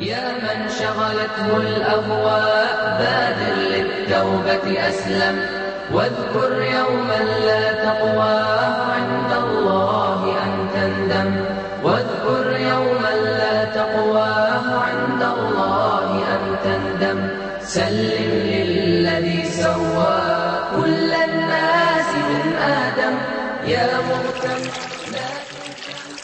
يا من شغلته الأهواء بادر للتوبة أسلم. واذكر يوما لا تقوى عند الله أن تندم. واذكر يوما لا تقوى عند الله أن تندم. سلم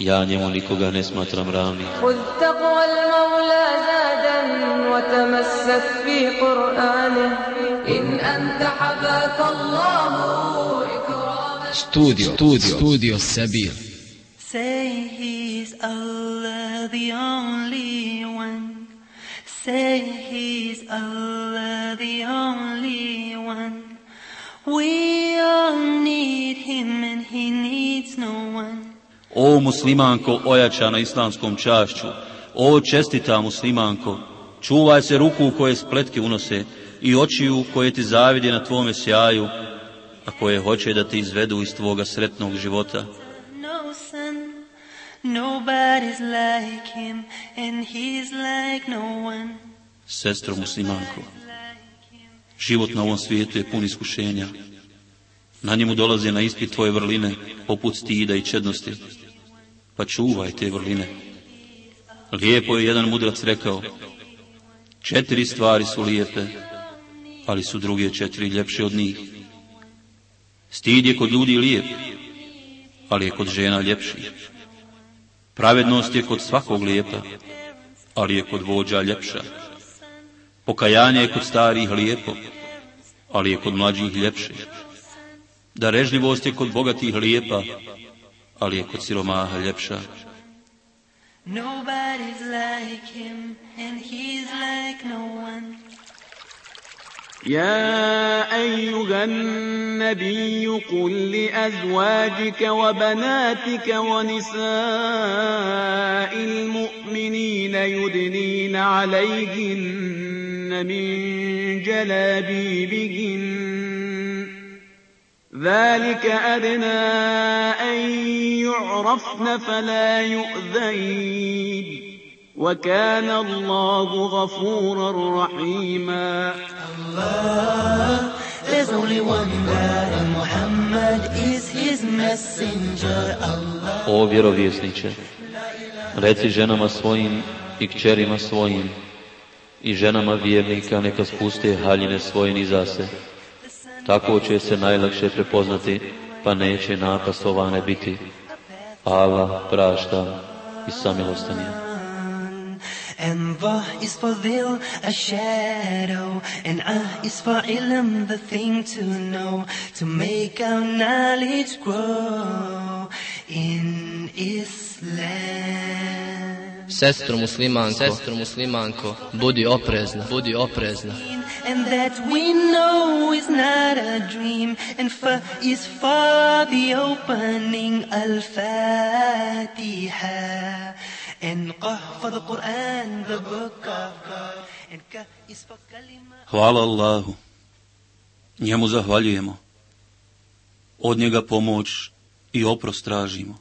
Ja njemu nikoga ne smatram ravnim. خذ تقوى المولى زادا وتمسك في قرآنه إن أنت حباك الله إكراما Studio, studio, studio Sabir. Say he's Allah the only one. Say he's Allah the only one. We all need him and he needs no one. O muslimanko ojačana islamskom čašću, o čestita muslimanko, čuvaj se ruku koje spletke unose i očiju koje ti zavide na tvome sjaju, a koje hoće da te izvedu iz tvoga sretnog života. Sestro muslimanko, život na ovom svijetu je pun iskušenja. Na njemu dolaze na ispit tvoje vrline, poput stida i čednosti. Pa čuvaj te vrline. Lijepo je jedan mudrac rekao, četiri stvari su lijepe, ali su druge četiri ljepše od njih. Stid je kod ljudi lijep, ali je kod žena ljepši. Pravednost je kod svakog lijepa, ali je kod vođa ljepša. Pokajanje je kod starih lijepo, ali je kod mlađih ljepše. Darežljivost je kod bogatih lijepa, ali je kod siromaha ljepša. Nobody's like him and he's like no one. يا أيها النبي قل لأزواجك وبناتك ونساء المؤمنين يدنين عليهن من جلابيبهن ذلك أدنى أن يعرفن فلا يؤذين وكان الله غفورا رحيما There's only one God and Muhammad is his messenger. Allah. O vjerovjesniče, reci ženama svojim i kćerima svojim i ženama vjernika neka spuste haljine svoje niza se. Tako će se najlakše prepoznati, pa neće napastovane biti. Allah prašta i samilostan je. And Ba is for veil, a shadow, and Ah is for ilm, the thing to know, to make our knowledge grow in Islam. Sestro muslimanko, sestro muslimanko, budi oprezna, budi oprezna. And that we know is not dream, and Fa is for the opening Al-Fatiha. And Qaf for the Quran, the book of God, and Ka is for Kalima. Hvala Allahu. Njemu zahvaljujemo. Od njega pomoć i oprost tražimo.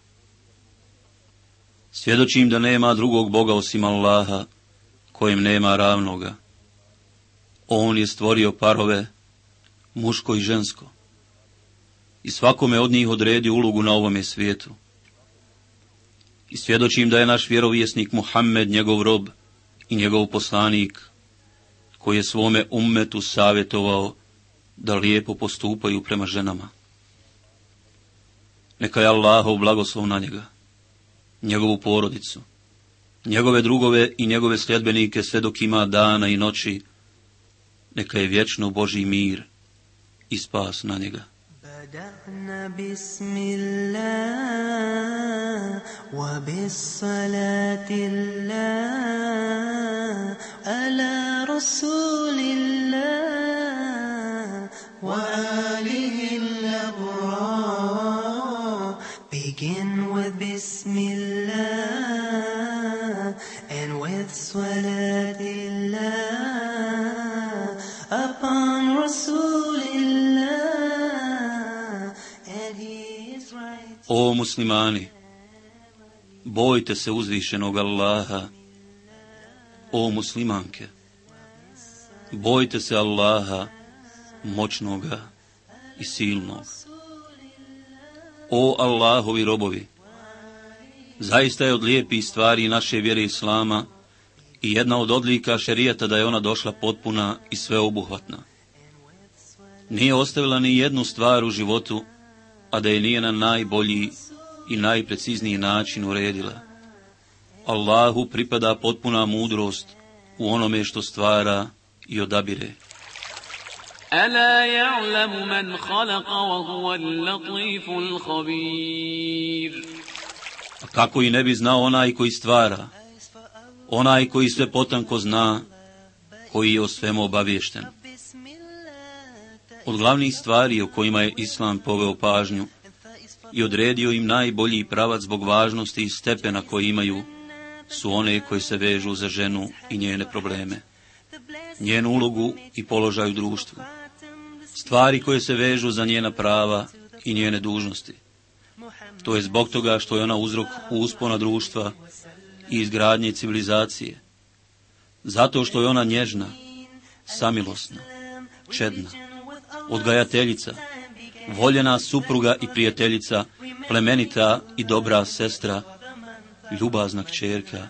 Svjedočim da nema drugog Boga osim Allaha, kojem nema ravnoga. On je stvorio parove, muško i žensko. I svakome od njih odredi ulogu na ovome svijetu. I svjedočim da je naš vjerovjesnik Muhammed njegov rob i njegov poslanik, koji je svome ummetu savjetovao da lijepo postupaju prema ženama. Neka je Allahov blagoslov na njega, njegovu porodicu, njegove drugove i njegove sljedbenike sve dok ima dana i noći, neka je vječno Boži mir i spas na njega. بدأنا بسم الله وبالصلاة الله على رسول الله وآله O muslimani, bojte se uzvišenog Allaha. O muslimanke, bojte se Allaha, moćnoga i silnog. O Allahovi robovi, zaista je od lijepih stvari naše vjere Islama i jedna od odlika šerijata da je ona došla potpuna i sveobuhvatna. Nije ostavila ni jednu stvar u životu, a da je nije na najbolji i najprecizniji način uredila. Allahu pripada potpuna mudrost u onome što stvara i odabire. Ala ja'lamu man khalaqa wa huwa al-latiful khabir. A kako i ne bi znao onaj koji stvara, onaj koji sve potanko zna, koji je o svemu obavješten. Od glavnih stvari o kojima je Islam poveo pažnju i odredio im najbolji pravac zbog važnosti i stepena koji imaju, su one koje se vežu za ženu i njene probleme, njenu ulogu i položaj u društvu, stvari koje se vežu za njena prava i njene dužnosti. To je zbog toga što je ona uzrok uspona društva i izgradnje civilizacije. Zato što je ona nježna, samilosna, čedna, odgajateljica, voljena supruga i prijateljica, plemenita i dobra sestra, ljubazna kćerka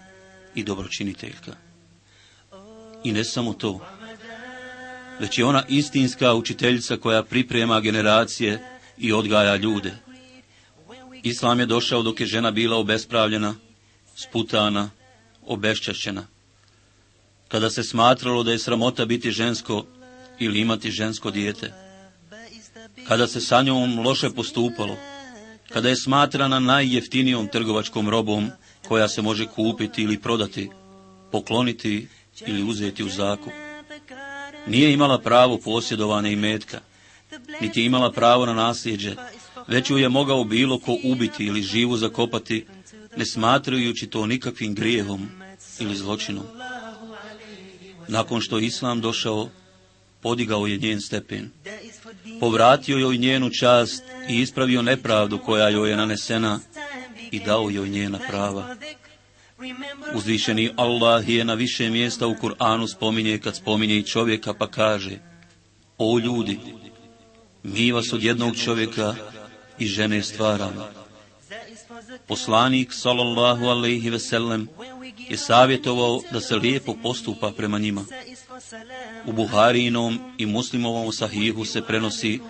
i dobročiniteljka. I ne samo to, već je ona istinska učiteljica koja priprema generacije i odgaja ljude. Islam je došao dok je žena bila obespravljena, sputana, obešćašćena. Kada se smatralo da je sramota biti žensko ili imati žensko dijete. Kada se sa njom loše postupalo. Kada je smatrana najjeftinijom trgovačkom robom koja se može kupiti ili prodati, pokloniti ili uzeti u zakup. Nije imala pravo posjedovane i metka, niti imala pravo na nasljeđe, već ju je mogao bilo ko ubiti ili živu zakopati, ne smatrajući to nikakvim grijehom ili zločinom. Nakon što Islam došao, podigao je njen stepen. Povratio joj njenu čast i ispravio nepravdu koja joj je nanesena i dao joj njena prava. Uzvišeni Allah je na više mjesta u Kur'anu spominje kad spominje i čovjeka pa kaže O ljudi, mi vas od jednog čovjeka i žene stvaramo. Poslanik sallallahu alaihi ve sellem je savjetovao da se lijepo postupa prema njima. U Buharinom i muslimovom sahihu se prenosi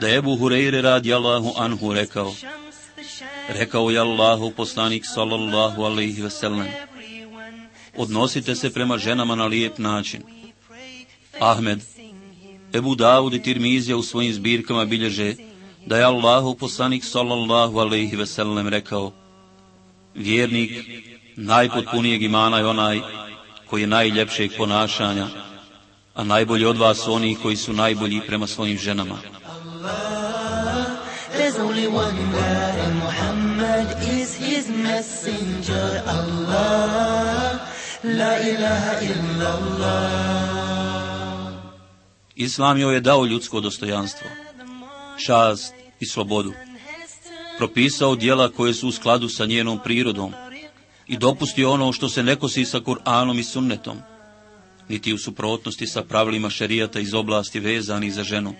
da je Ebu Hureyre radi Allahu anhu rekao Rekao je Allahu poslanik sallallahu alaihi ve sellem Odnosite se prema ženama na lijep način. Ahmed, Ebu Davud i Tirmizija u svojim zbirkama bilježe da je Allahu poslanik sallallahu alaihi ve sellem rekao Vjernik najpotpunijeg imana je onaj koji je najljepšeg ponašanja, a najbolji od vas su oni koji su najbolji prema svojim ženama. Islam joj je dao ljudsko dostojanstvo, čast i slobodu. Propisao dijela koje su u skladu sa njenom prirodom i dopustio ono što se ne kosi sa Kur'anom i sunnetom, niti u suprotnosti sa pravilima šerijata iz oblasti vezanih za ženu.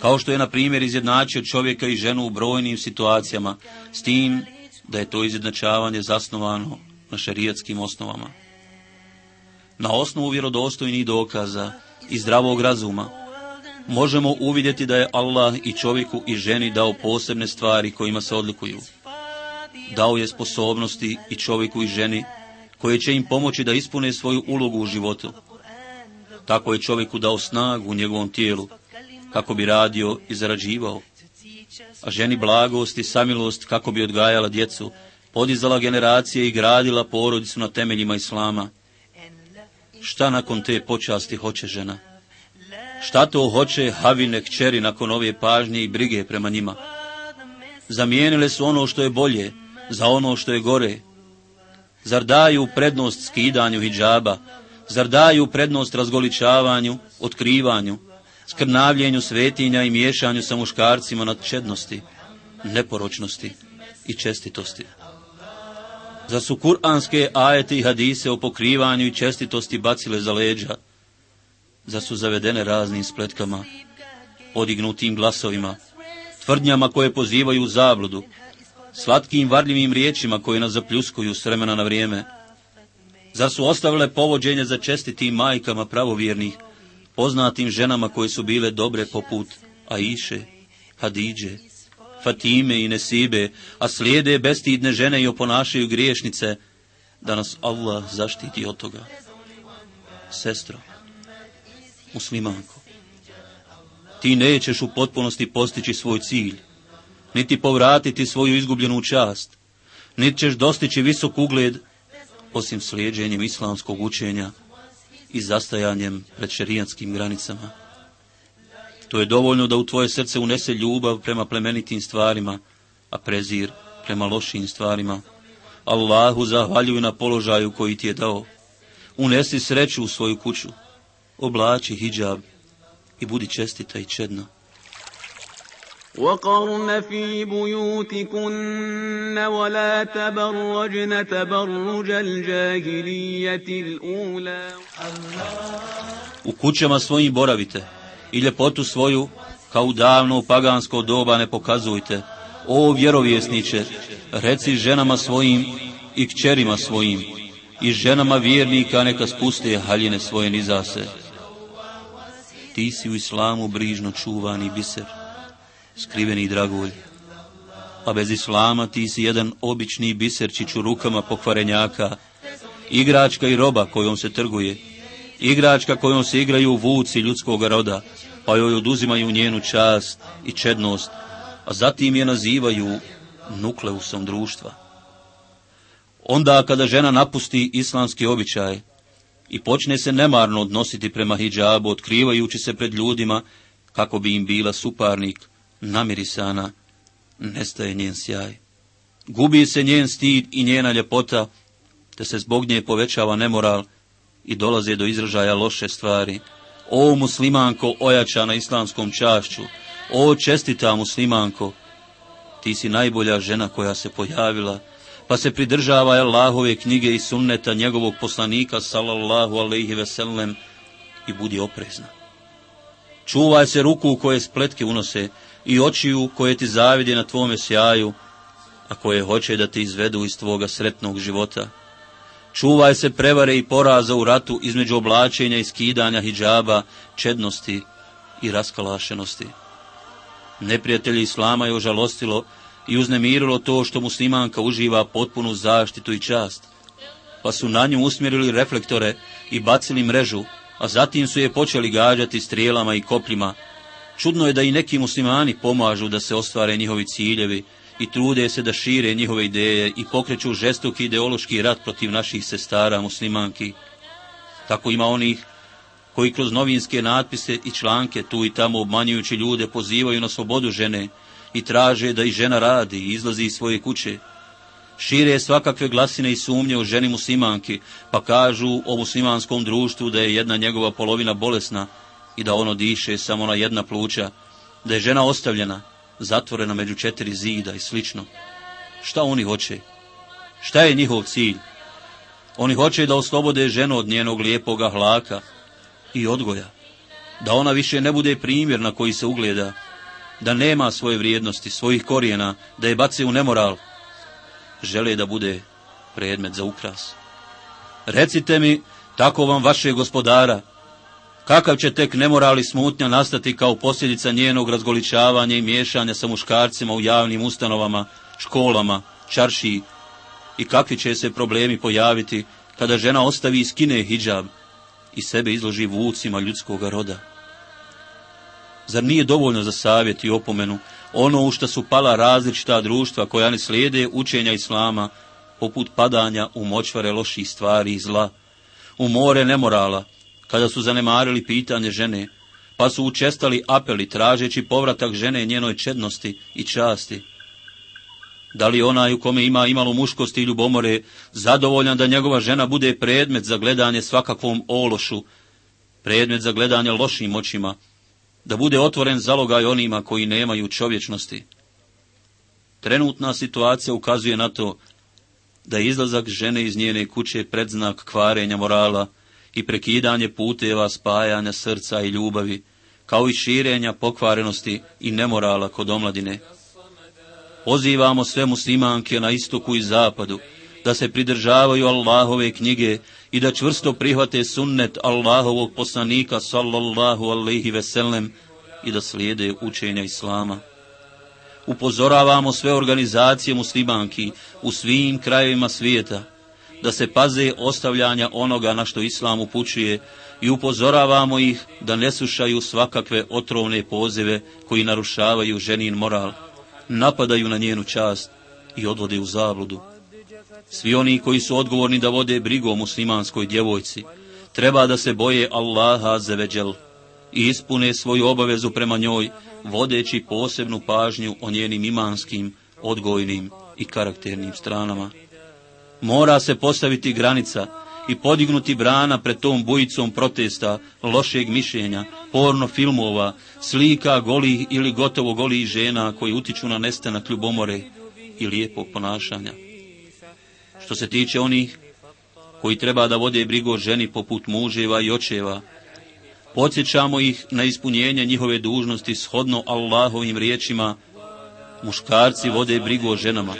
Kao što je, na primjer, izjednačio čovjeka i ženu u brojnim situacijama, s tim da je to izjednačavanje zasnovano na šerijatskim osnovama. Na osnovu vjerodostojnih dokaza i zdravog razuma, možemo uvidjeti da je Allah i čovjeku i ženi dao posebne stvari kojima se odlikuju. Dao je sposobnosti i čovjeku i ženi koje će im pomoći da ispune svoju ulogu u životu. Tako je čovjeku dao snagu u njegovom tijelu, kako bi radio i zarađivao, a ženi blagost i samilost kako bi odgajala djecu, podizala generacije i gradila porodicu na temeljima Islama. Šta nakon te počasti hoće žena? Šta to hoće Havine kćeri nakon ove pažnje i brige prema njima? Zamijenile su ono što je bolje za ono što je gore. Zar daju prednost skidanju hijjaba? Zar daju prednost razgoličavanju, otkrivanju, skrnavljenju svetinja i miješanju sa muškarcima nad čednosti, neporočnosti i čestitosti? Zar su kuranske ajete i hadise o pokrivanju i čestitosti bacile za leđa? Zar su zavedene raznim spletkama, podignutim glasovima, tvrdnjama koje pozivaju u zabludu, slatkim varljivim riječima koje nas zapljuskuju s vremena na vrijeme? Zar su ostavile povođenje za čestitim majkama pravovjernih, poznatim ženama koje su bile dobre poput Aiše, Hadidže, Fatime i Nesibe, a slijede bestidne žene i oponašaju griješnice, da nas Allah zaštiti od toga. Sestro, muslimanko, ti nećeš u potpunosti postići svoj cilj, niti povratiti svoju izgubljenu čast, niti ćeš dostići visok ugled, osim slijeđenjem islamskog učenja i zastajanjem pred šerijanskim granicama. To je dovoljno da u tvoje srce unese ljubav prema plemenitim stvarima, a prezir prema lošim stvarima. Allahu zahvaljuj na položaju koji ti je dao. Unesi sreću u svoju kuću. Oblači hijab i budi čestita i čedna. وقرن في بيوتكن ولا تبرجن تبرج الجاهلية الأولى U kućama svojim boravite i ljepotu svoju kao u davno pagansko doba ne pokazujte. O vjerovjesniče, reci ženama svojim i kćerima svojim i ženama vjernika neka spuste haljine svoje nizase. Ti si u islamu brižno čuvani biser, skriveni dragulj. A bez islama ti si jedan obični biserčić u rukama pokvarenjaka, igračka i roba kojom se trguje, igračka kojom se igraju vuci ljudskog roda, pa joj oduzimaju njenu čast i čednost, a zatim je nazivaju nukleusom društva. Onda kada žena napusti islamski običaj i počne se nemarno odnositi prema hijabu, otkrivajući se pred ljudima kako bi im bila suparnik, namirisana, nestaje njen sjaj. Gubi se njen stid i njena ljepota, te se zbog nje povećava nemoral i dolaze do izražaja loše stvari. O muslimanko ojačana islamskom čašću, o čestita muslimanko, ti si najbolja žena koja se pojavila, pa se pridržava Allahove knjige i sunneta njegovog poslanika sallallahu alaihi veselem i budi oprezna. Čuvaj se ruku koje spletke unose i očiju koje ti zavide na tvome sjaju, a koje hoće da te izvedu iz tvoga sretnog života. Čuvaj se prevare i poraza u ratu između oblačenja i skidanja hijjaba, čednosti i raskalašenosti. Neprijatelji Islama je ožalostilo i uznemirilo to što muslimanka uživa potpunu zaštitu i čast, pa su na nju usmjerili reflektore i bacili mrežu, a zatim su je počeli gađati strijelama i kopljima. Čudno je da i neki muslimani pomažu da se ostvare njihovi ciljevi i trude se da šire njihove ideje i pokreću žestoki ideološki rat protiv naših sestara muslimanki. Tako ima onih koji kroz novinske natpise i članke tu i tamo obmanjujući ljude pozivaju na slobodu žene i traže da i žena radi i izlazi iz svoje kuće. Šire svakakve glasine i sumnje o ženi muslimanki, pa kažu o muslimanskom društvu da je jedna njegova polovina bolesna i da ono diše samo na jedna pluća, da je žena ostavljena, zatvorena među četiri zida i slično. Šta oni hoće? Šta je njihov cilj? Oni hoće da oslobode ženu od njenog lijepoga hlaka i odgoja, da ona više ne bude primjer na koji se ugleda, da nema svoje vrijednosti, svojih korijena, da je bace u nemoral, žele da bude predmet za ukras. Recite mi, tako vam vaše gospodara, kakav će tek nemoral i smutnja nastati kao posljedica njenog razgoličavanja i miješanja sa muškarcima u javnim ustanovama, školama, čaršiji i kakvi će se problemi pojaviti kada žena ostavi i skine hijab i sebe izloži vucima ljudskog roda. Zar nije dovoljno za savjet i opomenu ono u što su pala različita društva koja ne slijede učenja Islama, poput padanja u močvare loših stvari i zla, u more nemorala, kada su zanemarili pitanje žene, pa su učestali apeli tražeći povratak žene njenoj čednosti i časti. Da li onaj u kome ima imalo muškosti i ljubomore zadovoljan da njegova žena bude predmet za gledanje svakakvom ološu, predmet za gledanje lošim očima, da bude otvoren zalogaj onima koji nemaju čovječnosti. Trenutna situacija ukazuje na to da je izlazak žene iz njene kuće predznak kvarenja morala i prekidanje puteva spajanja srca i ljubavi, kao i širenja pokvarenosti i nemorala kod omladine. Pozivamo sve muslimanke na istoku i zapadu da se pridržavaju Allahove knjige i da čvrsto prihvate sunnet Allahovog poslanika sallallahu alaihi veselem i da slijede učenja Islama. Upozoravamo sve organizacije muslimanki u svim krajevima svijeta da se paze ostavljanja onoga na što Islam upućuje i upozoravamo ih da ne slušaju svakakve otrovne pozive koji narušavaju ženin moral, napadaju na njenu čast i odvode u zabludu. Svi oni koji su odgovorni da vode brigu o muslimanskoj djevojci, treba da se boje Allaha zeveđel i ispune svoju obavezu prema njoj, vodeći posebnu pažnju o njenim imanskim, odgojnim i karakternim stranama. Mora se postaviti granica i podignuti brana pred tom bujicom protesta, lošeg mišljenja, porno filmova, slika golih ili gotovo golih žena koji utiču na nestanak ljubomore i lijepog ponašanja. Što se tiče onih koji treba da vode brigu o ženi poput muževa i očeva, podsjećamo ih na ispunjenje njihove dužnosti shodno Allahovim riječima, muškarci vode brigu o ženama.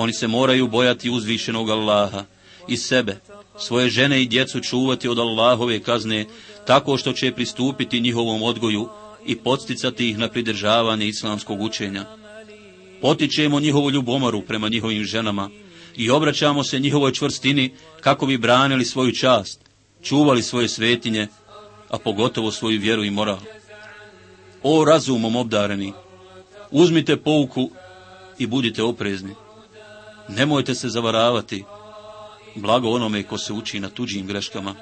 Oni se moraju bojati uzvišenog Allaha i sebe, svoje žene i djecu čuvati od Allahove kazne, tako što će pristupiti njihovom odgoju i podsticati ih na pridržavanje islamskog učenja. Potičemo njihovu ljubomoru prema njihovim ženama i obraćamo se njihovoj čvrstini kako bi branili svoju čast, čuvali svoje svetinje, a pogotovo svoju vjeru i moral. O razumom obdareni, uzmite pouku i budite oprezni. Nemojte se zavaravati, blago onome ko se uči na tuđim greškama.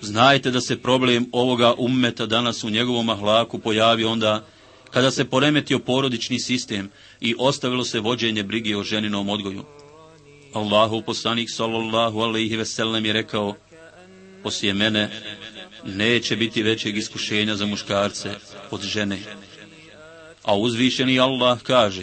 Znajte da se problem ovoga ummeta danas u njegovom ahlaku pojavi onda kada se poremetio porodični sistem i ostavilo se vođenje brige o ženinom odgoju. Allahu poslanik sallallahu alaihi veselem je rekao, poslije mene neće biti većeg iskušenja za muškarce od žene. A uzvišeni Allah kaže,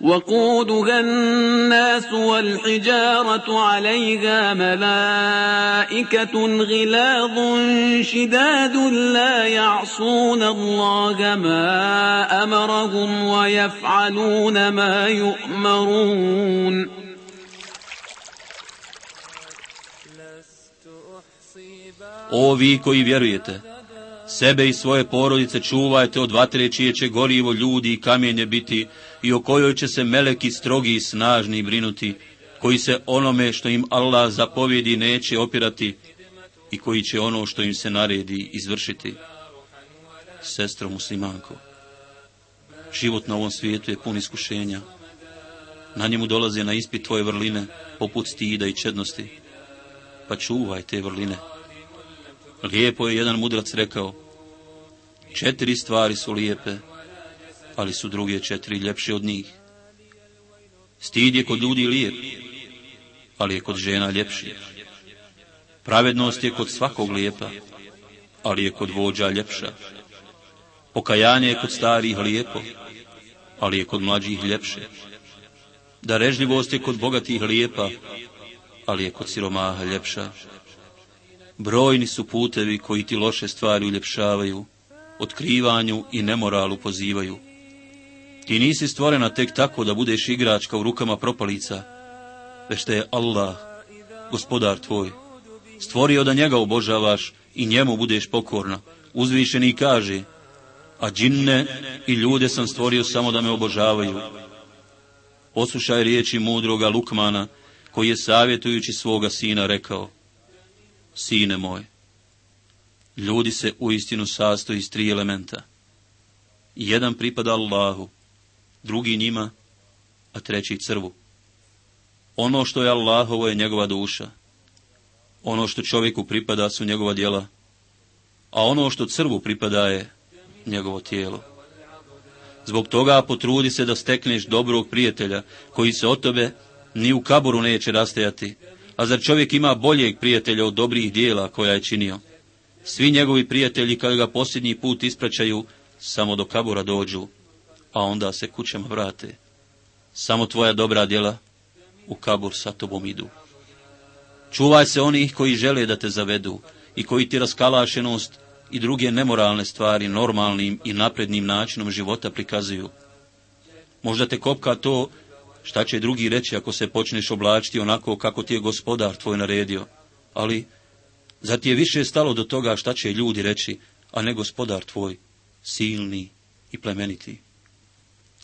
وقودها الناس والحجارة عليها ملائكة غلاظ شداد لا يعصون الله ما أمرهم ويفعلون ما يؤمرون O vi koji vjerujete, sebe i svoje porodice čuvajte od vatre čije će gorivo ljudi i kamenje biti i o kojoj će se meleki strogi i snažni brinuti, koji se onome što im Allah zapovjedi neće opirati i koji će ono što im se naredi izvršiti. Sestro muslimanko, život na ovom svijetu je pun iskušenja. Na njemu dolaze na ispit tvoje vrline, poput stida i čednosti. Pa čuvaj te vrline. Lijepo je jedan mudrac rekao, četiri stvari su lijepe, ali su druge četiri ljepše od njih. Stid je kod ljudi lijep, ali je kod žena ljepši. Pravednost je kod svakog lijepa, ali je kod vođa ljepša. Pokajanje je kod starih lijepo, ali je kod mlađih ljepše. Darežljivost je kod bogatih lijepa, ali je kod siromaha ljepša. Brojni su putevi koji ti loše stvari uljepšavaju, otkrivanju i nemoralu pozivaju. Ti nisi stvorena tek tako da budeš igračka u rukama propalica, već te je Allah, gospodar tvoj, stvorio da njega obožavaš i njemu budeš pokorna. Uzvišeni kaže, a džinne i ljude sam stvorio samo da me obožavaju. Poslušaj riječi mudroga Lukmana, koji je savjetujući svoga sina rekao, Sine moj, ljudi se uistinu sastoji iz tri elementa. Jedan pripada Allahu, drugi njima, a treći crvu. Ono što je Allahovo je njegova duša. Ono što čovjeku pripada su njegova djela, a ono što crvu pripada je njegovo tijelo. Zbog toga potrudi se da stekneš dobrog prijatelja, koji se od tebe ni u kaboru neće rastajati, a zar čovjek ima boljeg prijatelja od dobrih dijela koja je činio? Svi njegovi prijatelji kada ga posljednji put ispraćaju, samo do kabura dođu, a onda se kućama vrate. Samo tvoja dobra djela u kabur sa tobom idu. Čuvaj se onih koji žele da te zavedu i koji ti raskalašenost i druge nemoralne stvari normalnim i naprednim načinom života prikazuju. Možda te kopka to šta će drugi reći ako se počneš oblačiti onako kako ti je gospodar tvoj naredio, ali zar ti je više stalo do toga šta će ljudi reći, a ne gospodar tvoj, silni i plemeniti.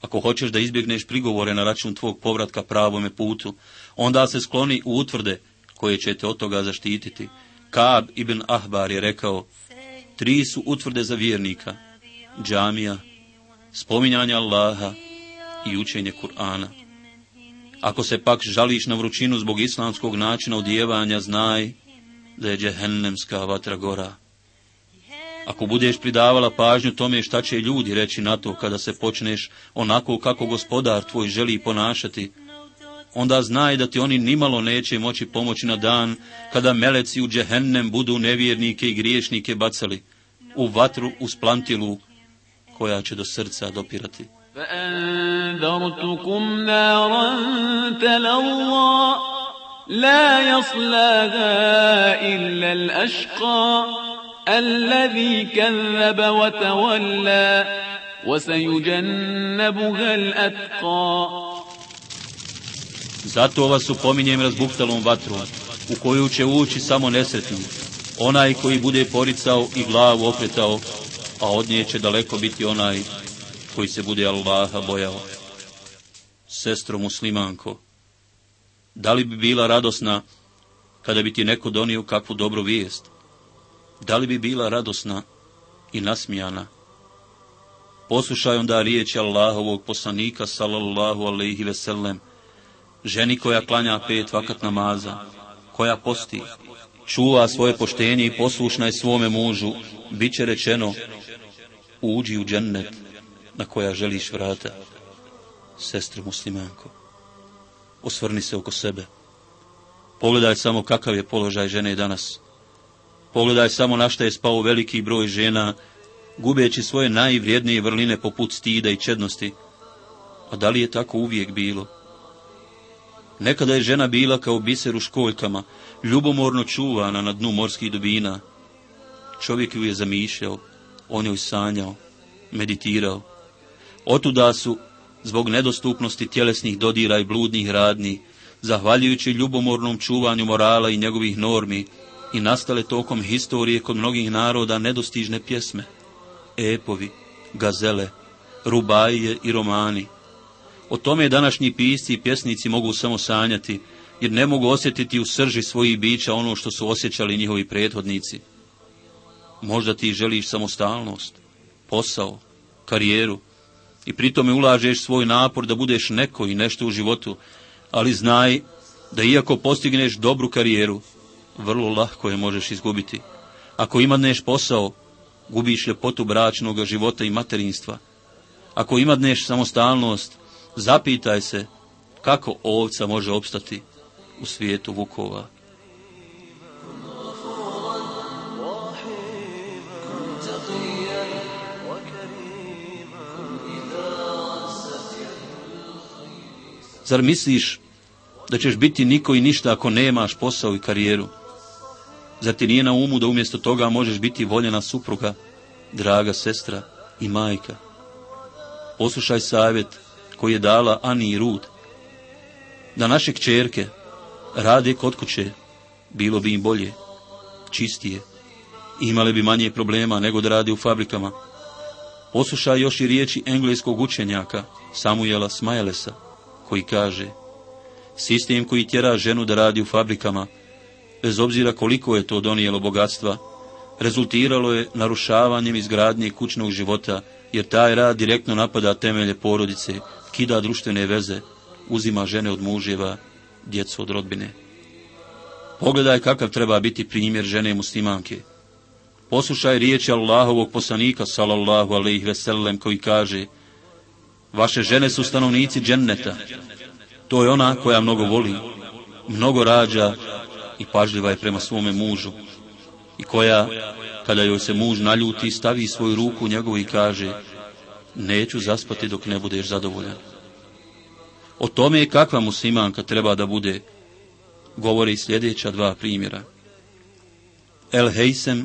Ako hoćeš da izbjegneš prigovore na račun tvog povratka pravome putu, onda se skloni u utvrde koje će te od toga zaštititi. Kab ibn Ahbar je rekao, tri su utvrde za vjernika, džamija, spominjanje Allaha i učenje Kur'ana. Ako se pak žališ na vrućinu zbog islamskog načina odjevanja, znaj da je džehennemska vatra gora. Ako budeš pridavala pažnju tome šta će ljudi reći na to kada se počneš onako kako gospodar tvoj želi ponašati, onda znaj da ti oni nimalo neće moći pomoći na dan kada meleci u džehennem budu nevjernike i griješnike bacali u vatru u splantilu koja će do srca dopirati. فأنذرتكم نارا تلظى لا يصلاها إلا الأشقى الذي كذب وتولى وسيجنبها الأتقى Zato vas upominjem razbuktalom vatrom, u koju će ući samo nesretni, onaj koji bude poricao i glavu okretao, a od nje će daleko biti onaj koji se bude Allaha bojao. Sestro muslimanko, da li bi bila radosna kada bi ti neko donio kakvu dobru vijest? Da li bi bila radosna i nasmijana? Poslušaj onda riječi Allahovog poslanika sallallahu alaihi ve sellem, ženi koja klanja pet vakat namaza, koja posti, čuva svoje poštenje i poslušna je svome mužu, bit će rečeno, uđi u džennet na koja želiš vrata. Sestro muslimanko, osvrni se oko sebe. Pogledaj samo kakav je položaj žene danas. Pogledaj samo na šta je spao veliki broj žena, gubeći svoje najvrijednije vrline poput stida i čednosti. A da li je tako uvijek bilo? Nekada je žena bila kao biser u školjkama, ljubomorno čuvana na dnu morskih dubina. Čovjek ju je zamišljao, on joj sanjao, meditirao. Otuda su, zbog nedostupnosti tjelesnih dodira i bludnih radnji, zahvaljujući ljubomornom čuvanju morala i njegovih normi, i nastale tokom historije kod mnogih naroda nedostižne pjesme, epovi, gazele, rubaije i romani. O tome današnji pisci i pjesnici mogu samo sanjati, jer ne mogu osjetiti u srži svojih bića ono što su osjećali njihovi prethodnici. Možda ti želiš samostalnost, posao, karijeru i pritome ulažeš svoj napor da budeš neko i nešto u životu, ali znaj da iako postigneš dobru karijeru, vrlo lahko je možeš izgubiti. Ako imadneš posao, gubiš ljepotu bračnog života i materinstva. Ako imadneš samostalnost, zapitaj se kako ovca može opstati u svijetu vukova. Zar misliš da ćeš biti niko i ništa ako nemaš posao i karijeru? Zar ti nije na umu da umjesto toga možeš biti voljena supruga, draga sestra i majka? Poslušaj savjet koji je dala Ani i Rud. Da naše kćerke rade kod kuće, bilo bi im bolje, čistije, imale bi manje problema nego da rade u fabrikama. Poslušaj još i riječi engleskog učenjaka Samuela Smajelesa, koji kaže Sistem koji tjera ženu da radi u fabrikama bez obzira koliko je to donijelo bogatstva, rezultiralo je narušavanjem izgradnje kućnog života, jer taj rad direktno napada temelje porodice, kida društvene veze, uzima žene od muževa, djecu od rodbine. Pogledaj kakav treba biti primjer žene muslimanke. Poslušaj riječi Allahovog poslanika, sallallahu alaihi veselem, koji kaže Vaše žene su stanovnici dženneta. To je ona koja mnogo voli, mnogo rađa i pažljiva je prema svome mužu. I koja, kada joj se muž naljuti, stavi svoju ruku u njegovu i kaže Neću zaspati dok ne budeš zadovoljan. O tome je kakva muslimanka treba da bude, govori sljedeća dva primjera. El Heysem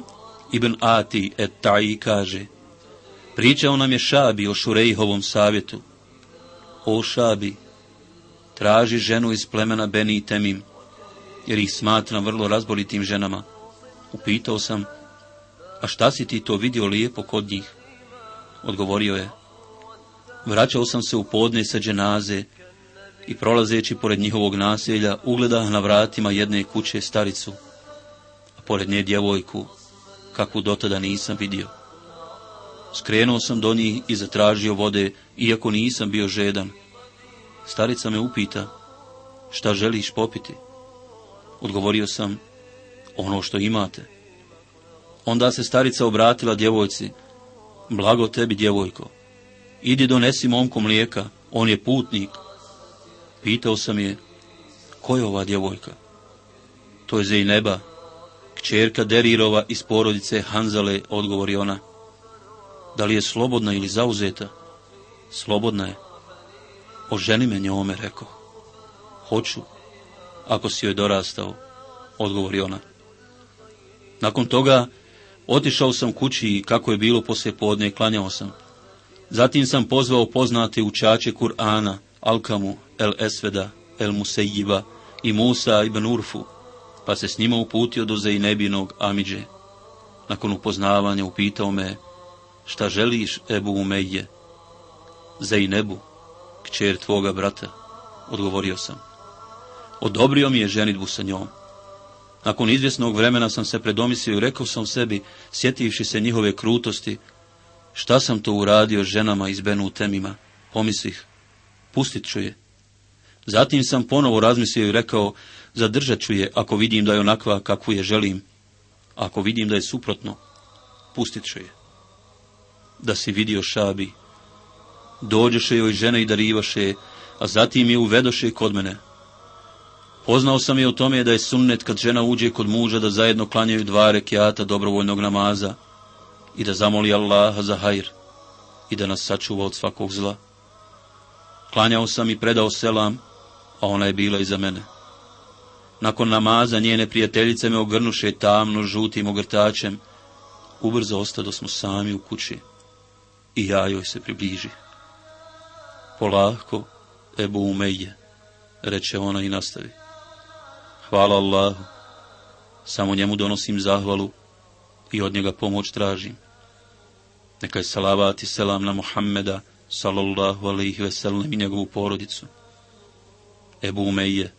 ibn Ati et Ta'i kaže, pričao nam je Šabi o Šurejhovom savjetu. O Šabi, traži ženu iz plemena Beni Temim, jer ih smatram vrlo razbolitim ženama. Upitao sam, a šta si ti to vidio lijepo kod njih? Odgovorio je, vraćao sam se u podne sa dženaze i prolazeći pored njihovog naselja ugleda na vratima jedne kuće staricu, a pored nje djevojku, kakvu dotada nisam vidio. Skrenuo sam do njih i zatražio vode, iako nisam bio žedan. Starica me upita, šta želiš popiti? Odgovorio sam, ono što imate. Onda se starica obratila djevojci, blago tebi djevojko, idi donesi momku mlijeka, on je putnik. Pitao sam je, ko je ova djevojka? To je Zejneba, kćerka Derirova iz porodice Hanzale, odgovori ona. Da li je slobodna ili zauzeta? Slobodna je. Oženi me njome, rekao. Hoću, ako si joj dorastao, odgovori ona. Nakon toga otišao sam kući i kako je bilo poslije podne, klanjao sam. Zatim sam pozvao poznate učače Kur'ana, Alkamu, El Esveda, El Musejiba i Musa ibn Urfu, pa se s njima uputio do Zejnebinog Amidže. Nakon upoznavanja upitao me, šta želiš, Ebu Umeje? Zejnebu, kćer tvoga brata, odgovorio sam. Odobrio mi je ženitbu sa njom. Nakon izvjesnog vremena sam se predomislio i rekao sam sebi, sjetivši se njihove krutosti, šta sam to uradio ženama iz Benu temima, pomislih, pustit ću je. Zatim sam ponovo razmislio i rekao, zadržat ću je ako vidim da je onakva kakvu je želim. Ako vidim da je suprotno, pustit ću je. Da si vidio šabi, dođeše joj žene i darivaše, a zatim je uvedoše kod mene. Poznao sam je o tome da je sunnet kad žena uđe kod muža da zajedno klanjaju dva rekiata dobrovoljnog namaza i da zamoli Allaha za hajr i da nas sačuva od svakog zla. Klanjao sam i predao selam, a ona je bila iza mene. Nakon namaza njene prijateljice me ogrnuše tamno žutim ogrtačem. Ubrzo ostado smo sami u kući i ja joj se približi. Polako, Ebu Umeje, reče ona i nastavi. Hvala Allahu, samo njemu donosim zahvalu i od njega pomoć tražim. Neka je salavat i selam na Muhammeda, sallallahu alaihi ve sellem i njegovu porodicu. Ebu Umeje,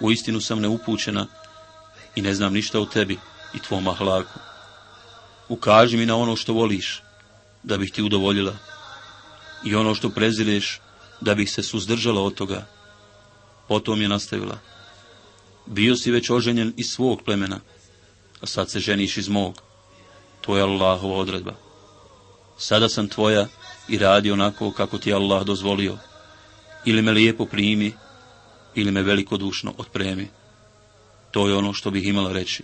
u istinu sam neupućena i ne znam ništa o tebi i tvom ahlaku. Ukaži mi na ono što voliš, da bih ti udovoljila, i ono što prezireš, da bih se suzdržala od toga. Potom je nastavila. Bio si već oženjen iz svog plemena, a sad se ženiš iz mog. To je Allahova odredba. Sada sam tvoja i radi onako kako ti Allah dozvolio. Ili me lijepo primi, ili me velikodušno otpremi. To je ono što bih imala reći.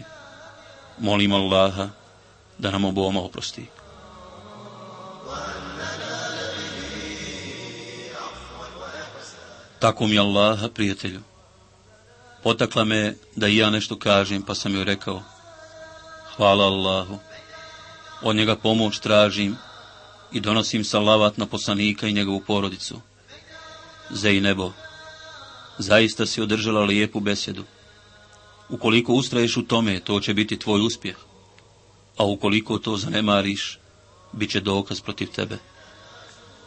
Molim Allaha da nam oboma oprosti. Tako mi Allaha, prijatelju. Potakla me da i ja nešto kažem, pa sam joj rekao, hvala Allahu, od njega pomoć tražim i donosim salavat na poslanika i njegovu porodicu. nebo, zaista si održala lijepu besjedu. Ukoliko ustraješ u tome, to će biti tvoj uspjeh, a ukoliko to zanemariš, bit će dokaz protiv tebe.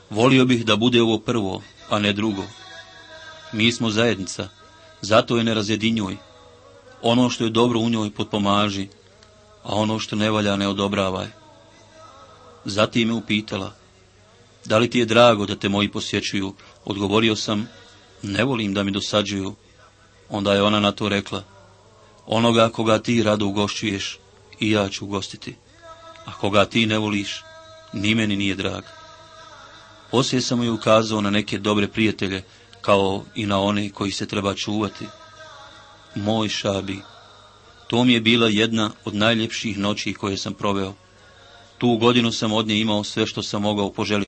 Volio bih da bude ovo prvo, a ne drugo. Mi smo zajednica, zato je ne razjedinjuj. Ono što je dobro u njoj potpomaži, a ono što ne valja ne odobravaj. Zatim me upitala, da li ti je drago da te moji posjećuju? Odgovorio sam, ne volim da mi dosađuju. Onda je ona na to rekla, onoga koga ti rado ugošćuješ, i ja ću ugostiti. A koga ti ne voliš, ni meni nije drag. Poslije sam joj ukazao na neke dobre prijatelje, kao i na one koji se treba čuvati. Moj šabi, to mi je bila jedna od najljepših noći koje sam proveo. Tu godinu sam od nje imao sve što sam mogao poželiti.